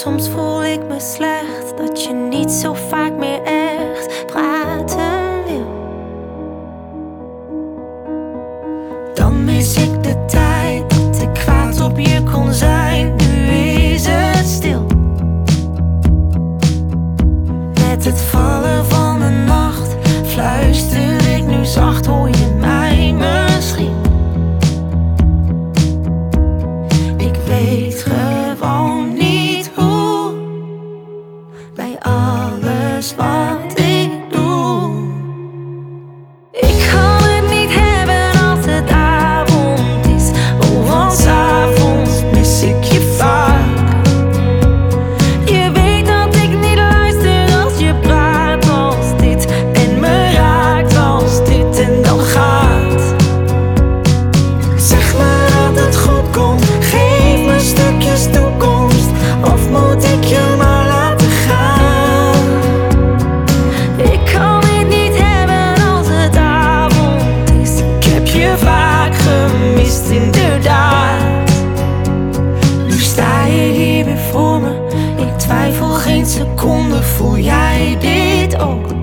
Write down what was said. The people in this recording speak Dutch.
Soms voel ik me slecht dat je niet zo vaak meer echt praten wil. Dan mis ik de tijd dat ik kwaad op je kon zijn. Nu is het stil. Met het lost in. Nu sta je hier weer voor me. Ik twijfel geen seconde, voel jij dit ook?